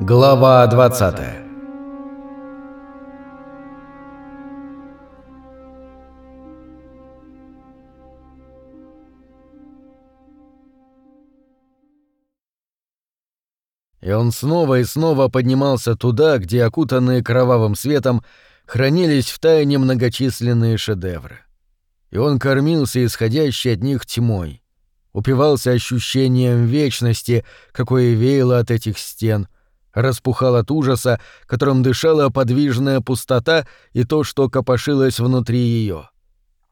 Глава 20 И он снова и снова поднимался туда, где, окутанные кровавым светом, хранились в тайне многочисленные шедевры. И он кормился исходящей от них тьмой, упивался ощущением вечности, какое веяло от этих стен, распухал от ужаса, которым дышала подвижная пустота и то, что копошилось внутри ее.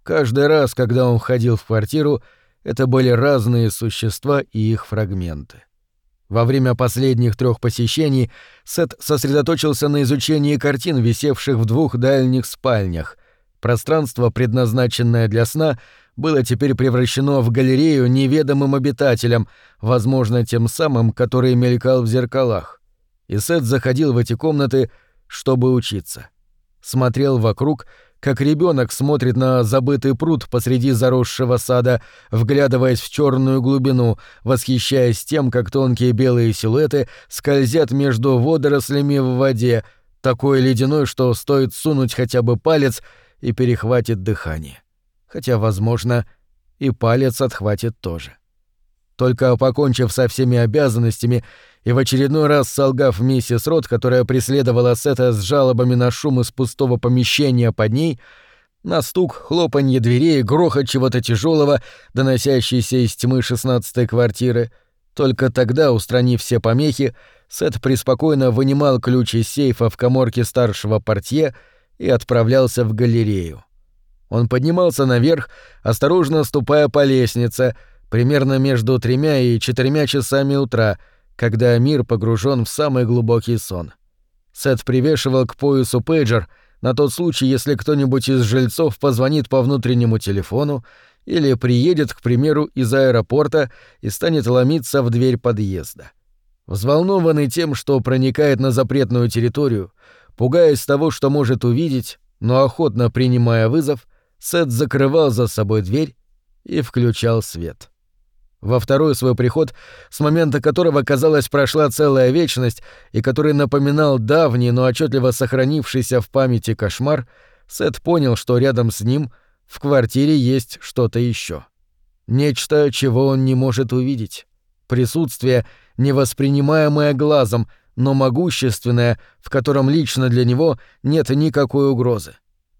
Каждый раз, когда он входил в квартиру, это были разные существа и их фрагменты. Во время последних трех посещений Сет сосредоточился на изучении картин, висевших в двух дальних спальнях. Пространство, предназначенное для сна, было теперь превращено в галерею неведомым обитателям, возможно, тем самым, который мелькал в зеркалах. И Сет заходил в эти комнаты, чтобы учиться. Смотрел вокруг — как ребенок смотрит на забытый пруд посреди заросшего сада, вглядываясь в черную глубину, восхищаясь тем, как тонкие белые силуэты скользят между водорослями в воде, такой ледяной, что стоит сунуть хотя бы палец и перехватит дыхание. Хотя, возможно, и палец отхватит тоже. Только покончив со всеми обязанностями и в очередной раз солгав миссис Рот, которая преследовала Сета с жалобами на шум из пустого помещения под ней, на стук, хлопанье дверей, грохот чего-то тяжелого, доносящийся из тьмы шестнадцатой квартиры. Только тогда, устранив все помехи, Сет преспокойно вынимал ключ из сейфа в коморке старшего портье и отправлялся в галерею. Он поднимался наверх, осторожно ступая по лестнице, примерно между тремя и четырьмя часами утра — когда мир погружен в самый глубокий сон. Сет привешивал к поясу пейджер на тот случай, если кто-нибудь из жильцов позвонит по внутреннему телефону или приедет, к примеру, из аэропорта и станет ломиться в дверь подъезда. Взволнованный тем, что проникает на запретную территорию, пугаясь того, что может увидеть, но охотно принимая вызов, Сет закрывал за собой дверь и включал свет. Во второй свой приход, с момента которого, казалось, прошла целая вечность, и который напоминал давний, но отчетливо сохранившийся в памяти кошмар, Сет понял, что рядом с ним в квартире есть что-то еще. Нечто, чего он не может увидеть. Присутствие, невоспринимаемое глазом, но могущественное, в котором лично для него нет никакой угрозы.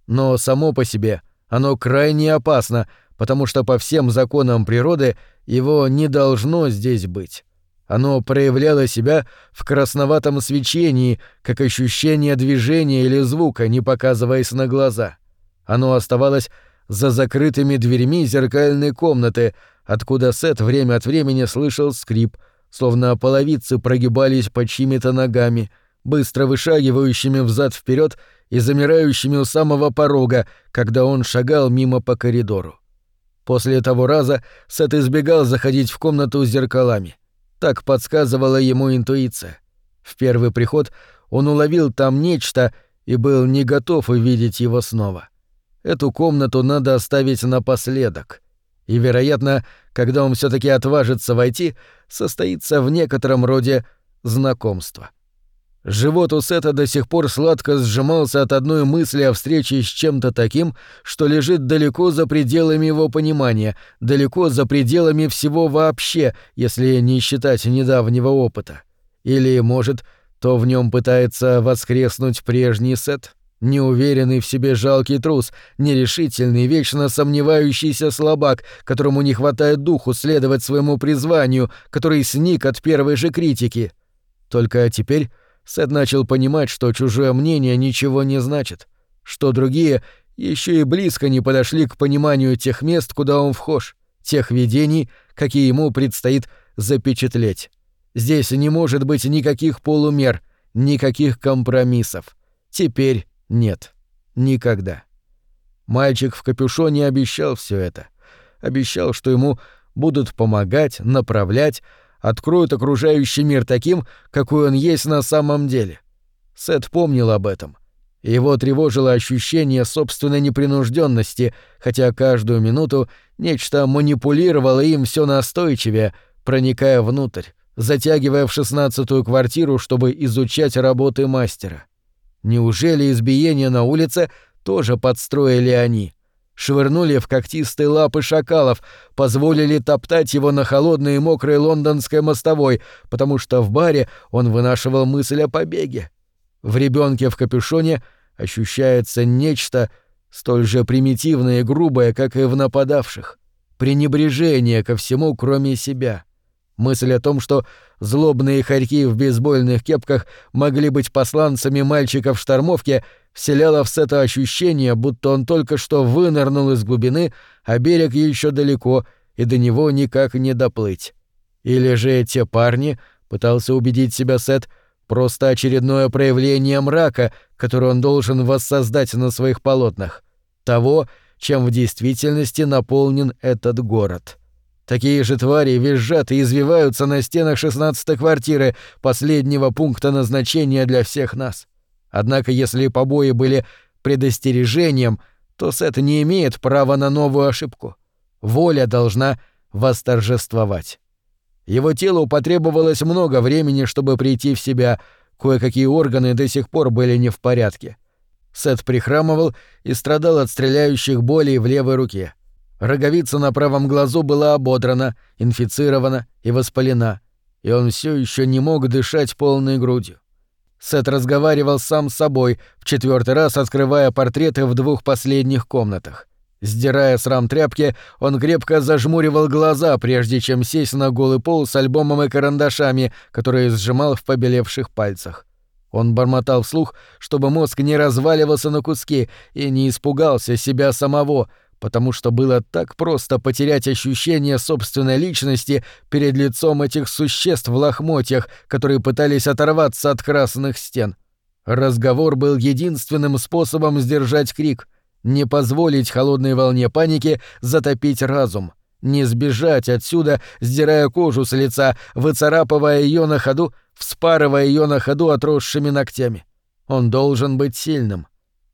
Но само по себе оно крайне опасно, потому что по всем законам природы его не должно здесь быть. Оно проявляло себя в красноватом свечении, как ощущение движения или звука, не показываясь на глаза. Оно оставалось за закрытыми дверьми зеркальной комнаты, откуда Сет время от времени слышал скрип, словно половицы прогибались под чьими-то ногами, быстро вышагивающими взад вперед и замирающими у самого порога, когда он шагал мимо по коридору. После того раза Сет избегал заходить в комнату с зеркалами. Так подсказывала ему интуиция. В первый приход он уловил там нечто и был не готов увидеть его снова. Эту комнату надо оставить напоследок. И, вероятно, когда он все таки отважится войти, состоится в некотором роде знакомство. — Живот у Сета до сих пор сладко сжимался от одной мысли о встрече с чем-то таким, что лежит далеко за пределами его понимания, далеко за пределами всего вообще, если не считать недавнего опыта. Или, может, то в нем пытается воскреснуть прежний Сет? Неуверенный в себе жалкий трус, нерешительный, вечно сомневающийся слабак, которому не хватает духу следовать своему призванию, который сник от первой же критики. Только теперь Сет начал понимать, что чужое мнение ничего не значит, что другие еще и близко не подошли к пониманию тех мест, куда он вхож, тех видений, какие ему предстоит запечатлеть. Здесь не может быть никаких полумер, никаких компромиссов. Теперь нет. Никогда. Мальчик в капюшоне обещал все это. Обещал, что ему будут помогать, направлять, откроют окружающий мир таким, какой он есть на самом деле. Сет помнил об этом. Его тревожило ощущение собственной непринужденности, хотя каждую минуту нечто манипулировало им все настойчивее, проникая внутрь, затягивая в шестнадцатую квартиру, чтобы изучать работы мастера. Неужели избиение на улице тоже подстроили они? Швырнули в когтистые лапы шакалов, позволили топтать его на холодной и мокрой лондонской мостовой, потому что в баре он вынашивал мысль о побеге. В ребенке в капюшоне ощущается нечто столь же примитивное и грубое, как и в нападавших. Пренебрежение ко всему, кроме себя. Мысль о том, что злобные хорьки в бейсбольных кепках могли быть посланцами мальчика в штормовке, вселяла в Сета ощущение, будто он только что вынырнул из глубины, а берег еще далеко, и до него никак не доплыть. Или же эти парни, пытался убедить себя Сет, — Просто очередное проявление мрака, который он должен воссоздать на своих полотнах. Того, чем в действительности наполнен этот город. Такие же твари визжат и извиваются на стенах шестнадцатой квартиры, последнего пункта назначения для всех нас. Однако если побои были предостережением, то Сет не имеет права на новую ошибку. Воля должна восторжествовать. Его телу потребовалось много времени, чтобы прийти в себя, кое-какие органы до сих пор были не в порядке. Сет прихрамывал и страдал от стреляющих болей в левой руке. Роговица на правом глазу была ободрана, инфицирована и воспалена, и он все еще не мог дышать полной грудью. Сет разговаривал сам с собой, в четвертый раз открывая портреты в двух последних комнатах. Сдирая с рам тряпки, он крепко зажмуривал глаза, прежде чем сесть на голый пол с альбомом и карандашами, которые сжимал в побелевших пальцах. Он бормотал вслух, чтобы мозг не разваливался на куски и не испугался себя самого, потому что было так просто потерять ощущение собственной личности перед лицом этих существ в лохмотьях, которые пытались оторваться от красных стен. Разговор был единственным способом сдержать крик — не позволить холодной волне паники затопить разум, не сбежать отсюда, сдирая кожу с лица, выцарапывая ее на ходу, вспарывая ее на ходу отросшими ногтями. Он должен быть сильным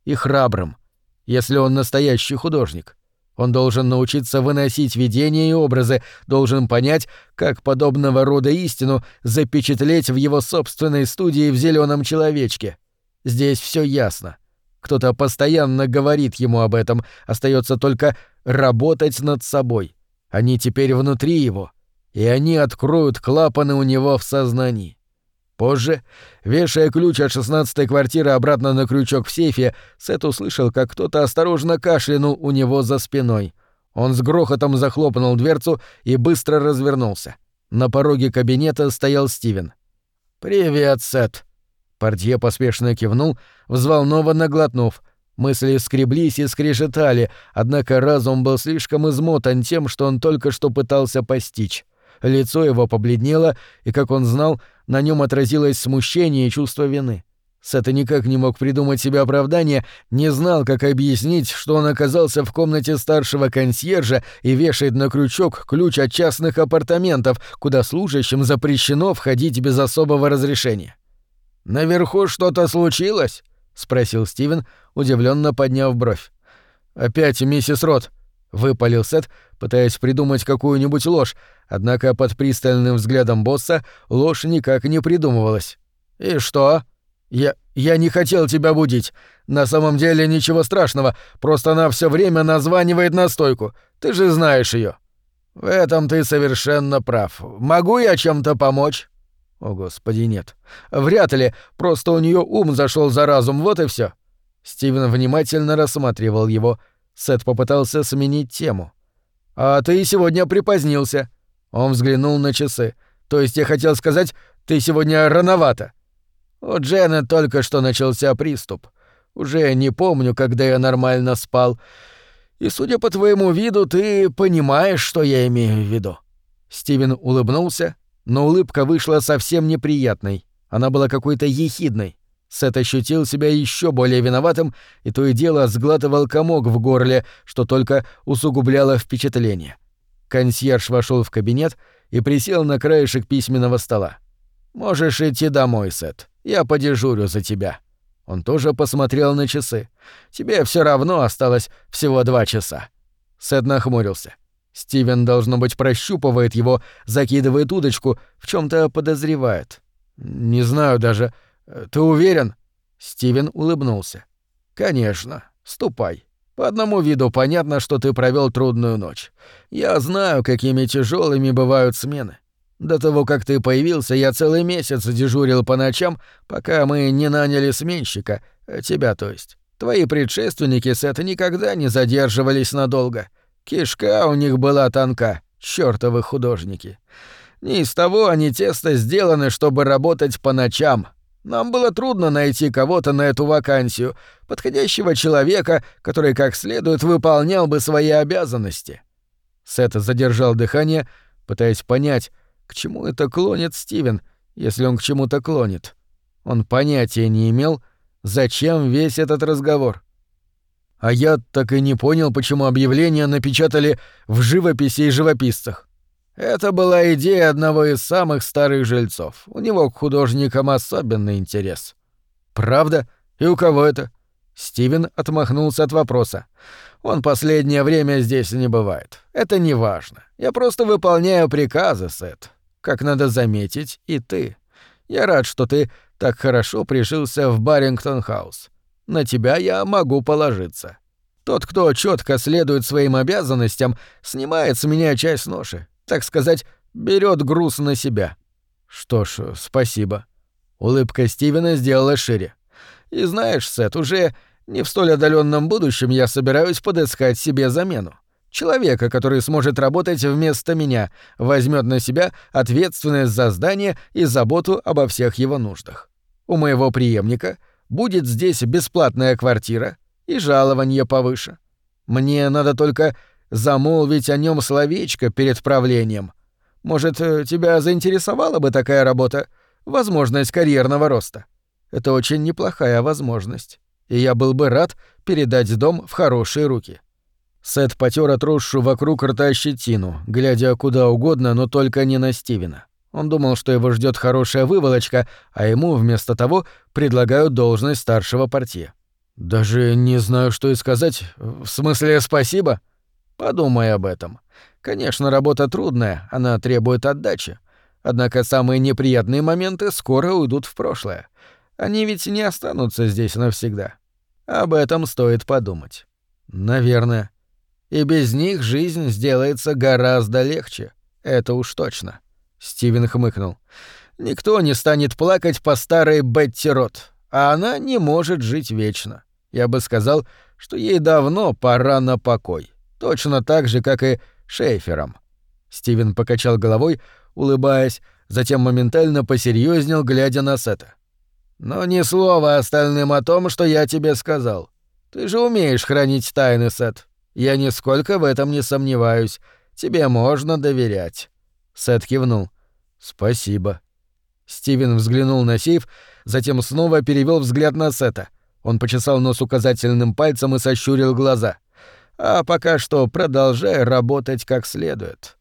и храбрым, если он настоящий художник. Он должен научиться выносить видения и образы, должен понять, как подобного рода истину запечатлеть в его собственной студии в зеленом человечке. Здесь все ясно. Кто-то постоянно говорит ему об этом, остается только работать над собой. Они теперь внутри его, и они откроют клапаны у него в сознании. Позже, вешая ключ от шестнадцатой квартиры обратно на крючок в сейфе, Сет услышал, как кто-то осторожно кашлянул у него за спиной. Он с грохотом захлопнул дверцу и быстро развернулся. На пороге кабинета стоял Стивен. «Привет, Сет», Портье поспешно кивнул, взволнованно глотнув. Мысли скреблись и скрежетали, однако разум был слишком измотан тем, что он только что пытался постичь. Лицо его побледнело, и, как он знал, на нем отразилось смущение и чувство вины. Сета никак не мог придумать себе оправдание, не знал, как объяснить, что он оказался в комнате старшего консьержа и вешает на крючок ключ от частных апартаментов, куда служащим запрещено входить без особого разрешения. «Наверху что-то случилось?» — спросил Стивен, удивленно подняв бровь. «Опять миссис Рот», — выпалил Сет, пытаясь придумать какую-нибудь ложь, однако под пристальным взглядом босса ложь никак не придумывалась. «И что?» «Я... я не хотел тебя будить. На самом деле ничего страшного, просто она все время названивает на стойку. Ты же знаешь ее. «В этом ты совершенно прав. Могу я чем-то помочь?» О, господи, нет. Вряд ли, просто у нее ум зашел за разум, вот и все. Стивен внимательно рассматривал его. Сет попытался сменить тему. «А ты сегодня припозднился». Он взглянул на часы. «То есть я хотел сказать, ты сегодня рановато». У Дженнет только что начался приступ. Уже не помню, когда я нормально спал. И, судя по твоему виду, ты понимаешь, что я имею в виду». Стивен улыбнулся, но улыбка вышла совсем неприятной. Она была какой-то ехидной. Сет ощутил себя еще более виноватым и то и дело сглатывал комок в горле, что только усугубляло впечатление. Консьерж вошел в кабинет и присел на краешек письменного стола. «Можешь идти домой, Сет. Я подежурю за тебя». Он тоже посмотрел на часы. «Тебе все равно осталось всего два часа». Сет нахмурился. Стивен, должно быть, прощупывает его, закидывает удочку, в чем то подозревает. «Не знаю даже. Ты уверен?» Стивен улыбнулся. «Конечно. Ступай. По одному виду понятно, что ты провел трудную ночь. Я знаю, какими тяжелыми бывают смены. До того, как ты появился, я целый месяц дежурил по ночам, пока мы не наняли сменщика, э, тебя то есть. Твои предшественники, Сет, никогда не задерживались надолго. Кишка у них была тонка, чёртовы художники. Не из того они тесто сделаны, чтобы работать по ночам. Нам было трудно найти кого-то на эту вакансию, подходящего человека, который как следует выполнял бы свои обязанности. Сет задержал дыхание, пытаясь понять, к чему это клонит Стивен, если он к чему-то клонит? Он понятия не имел, зачем весь этот разговор. А я так и не понял, почему объявление напечатали в живописи и живописцах. Это была идея одного из самых старых жильцов. У него к художникам особенный интерес. Правда? И у кого это? Стивен отмахнулся от вопроса. Он последнее время здесь не бывает. Это не важно. Я просто выполняю приказы, Сет как надо заметить, и ты. Я рад, что ты так хорошо пришился в Барингтон-хаус. На тебя я могу положиться. Тот, кто четко следует своим обязанностям, снимает с меня часть ноши, так сказать, берет груз на себя. Что ж, спасибо. Улыбка Стивена сделала шире. И знаешь, Сет, уже не в столь отдаленном будущем я собираюсь подыскать себе замену. Человека, который сможет работать вместо меня, возьмет на себя ответственность за здание и заботу обо всех его нуждах. У моего преемника будет здесь бесплатная квартира и жалование повыше. Мне надо только замолвить о нем словечко перед правлением. Может, э, тебя заинтересовала бы такая работа? Возможность карьерного роста. Это очень неплохая возможность. И я был бы рад передать дом в хорошие руки. Сет потер отросшую вокруг рта щетину, глядя куда угодно, но только не на Стивена. Он думал, что его ждет хорошая выволочка, а ему вместо того предлагают должность старшего партии. «Даже не знаю, что и сказать. В смысле, спасибо?» «Подумай об этом. Конечно, работа трудная, она требует отдачи. Однако самые неприятные моменты скоро уйдут в прошлое. Они ведь не останутся здесь навсегда. Об этом стоит подумать. Наверное и без них жизнь сделается гораздо легче. Это уж точно. Стивен хмыкнул. Никто не станет плакать по старой Бетти Рот, а она не может жить вечно. Я бы сказал, что ей давно пора на покой. Точно так же, как и Шейфером. Стивен покачал головой, улыбаясь, затем моментально посерьезнел, глядя на Сета. «Но ни слова остальным о том, что я тебе сказал. Ты же умеешь хранить тайны, Сет. Я нисколько в этом не сомневаюсь. Тебе можно доверять. Сет кивнул. Спасибо. Стивен взглянул на сейф, затем снова перевел взгляд на Сета. Он почесал нос указательным пальцем и сощурил глаза. А пока что продолжай работать как следует.